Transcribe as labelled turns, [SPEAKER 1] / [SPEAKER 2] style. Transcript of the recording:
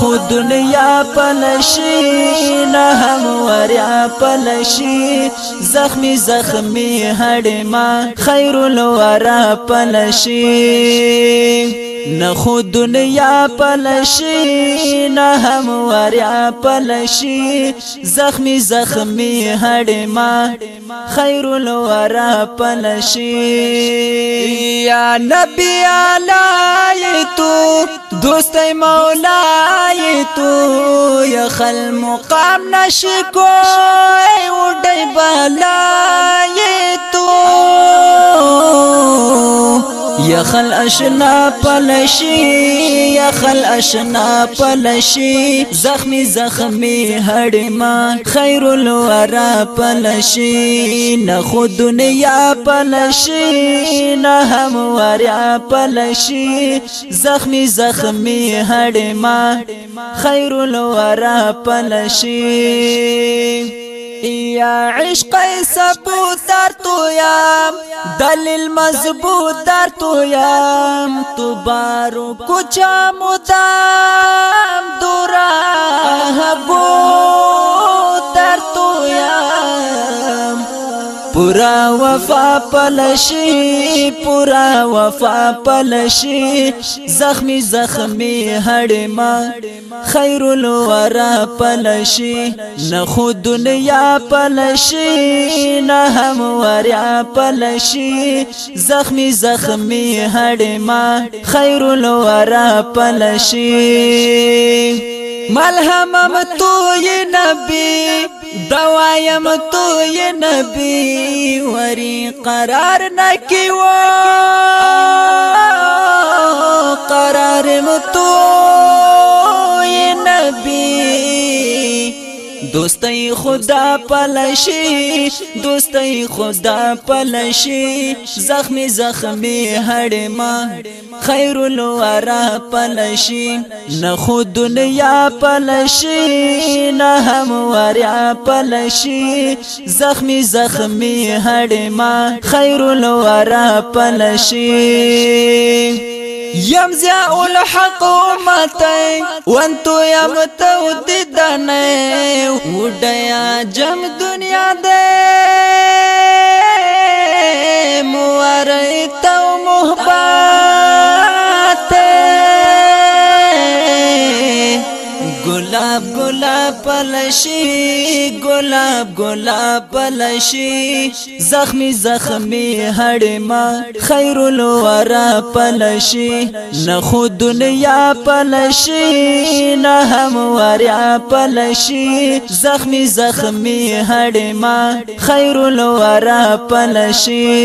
[SPEAKER 1] خود دنیا پلشی نه هم وریا پلشی زخمی زخمی هړ ما خیر الورا پلشی نه خو دنیا پلشی نه هم وریا پلشی زخمی زخمی هډما خیر الورا پلشی یا نبی علی تو دوست مولای تو یا خل مقام نشکو وډی بالای یخل اشنا پلشی یخل اشنا پلشی زخمی زخمی هڑما خیر الورا پلشی نه خود دنیا پلشی نه هم وریا پلشی زخمی زخمی هڑما خیر الورا پلشی یا عشق سبو تر تو یا دلیل مضبوط در تویم تو بارو کچا مدام دورا بو پورا وفا پلشی پورا وفا پلشی زخمی زخمی هړما خیر الورا پلشی نه خود دنیا پلشی نه هم وریا پلشی زخمی زخمی هړما خیر الورا پلشی ملهم تو نبی دوایم تو یې نبی وری قرار نکی و دوستي خدا پلشي دوستي خدا پلشي زخمي زخمي هړما خير الورا پلشي نه خود دنیا پلشي نه هم وریا پلشي زخمي زخمي هړما خير الورا پلشي یم زیا اول حق ماته وان تو یم تو د دنه وډیا جم دنیا دې موارې تو محبت ګلاب ګلاب پلشي ګلاب ګلاب پلشي زخمی زخمی هړما خیر الورا پلشي نه خو دنیا پلشي نه هم وریا پلشي زخمی زخمی هړما خیر الورا پلشي